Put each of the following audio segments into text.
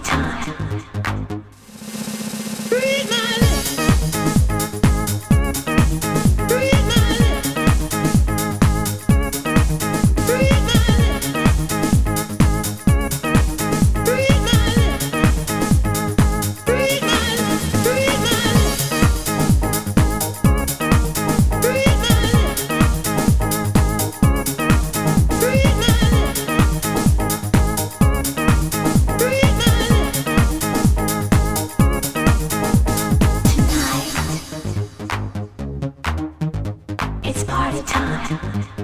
time. time.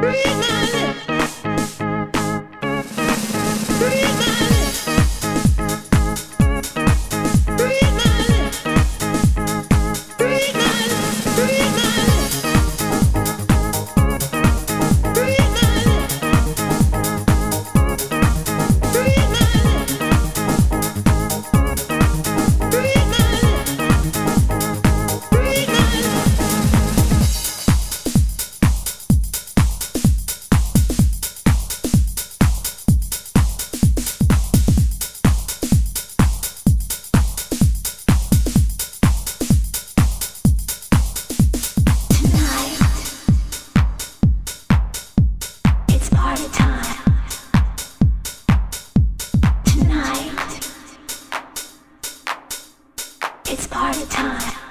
Bring It's party time.